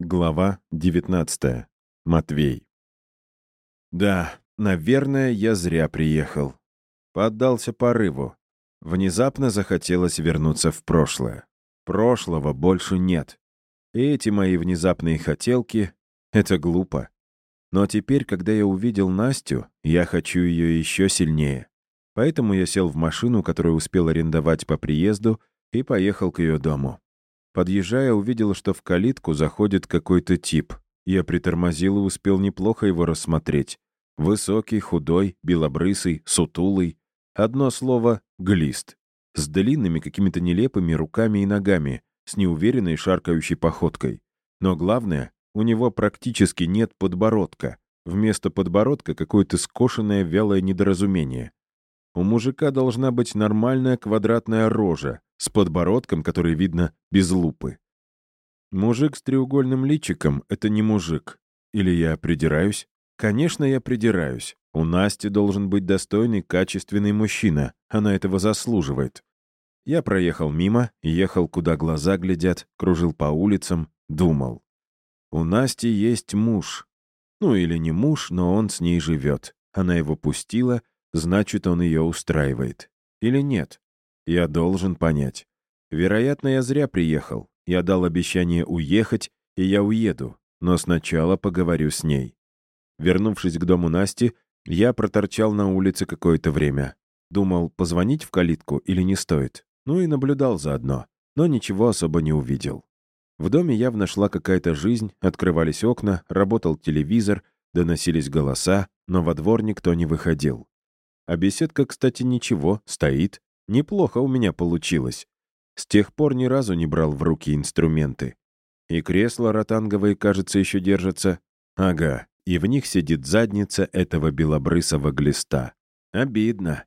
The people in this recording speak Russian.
Глава 19. Матвей. Да, наверное, я зря приехал. Поддался порыву. Внезапно захотелось вернуться в прошлое. Прошлого больше нет. И эти мои внезапные хотелки — это глупо. Но теперь, когда я увидел Настю, я хочу ее еще сильнее. Поэтому я сел в машину, которую успел арендовать по приезду, и поехал к ее дому. Подъезжая, увидел, что в калитку заходит какой-то тип. Я притормозил и успел неплохо его рассмотреть. Высокий, худой, белобрысый, сутулый. Одно слово — глист. С длинными какими-то нелепыми руками и ногами, с неуверенной шаркающей походкой. Но главное, у него практически нет подбородка. Вместо подбородка какое-то скошенное вялое недоразумение. У мужика должна быть нормальная квадратная рожа, с подбородком, который видно без лупы. Мужик с треугольным личиком — это не мужик. Или я придираюсь? Конечно, я придираюсь. У Насти должен быть достойный, качественный мужчина. Она этого заслуживает. Я проехал мимо, ехал, куда глаза глядят, кружил по улицам, думал. У Насти есть муж. Ну или не муж, но он с ней живет. Она его пустила, значит, он ее устраивает. Или нет? Я должен понять. Вероятно, я зря приехал. Я дал обещание уехать, и я уеду, но сначала поговорю с ней. Вернувшись к дому Насти, я проторчал на улице какое-то время. Думал, позвонить в калитку или не стоит. Ну и наблюдал заодно, но ничего особо не увидел. В доме явно шла какая-то жизнь, открывались окна, работал телевизор, доносились голоса, но во двор никто не выходил. А беседка, кстати, ничего, стоит, Неплохо у меня получилось. С тех пор ни разу не брал в руки инструменты. И кресла ротанговые, кажется, еще держатся. Ага, и в них сидит задница этого белобрысого глиста. Обидно.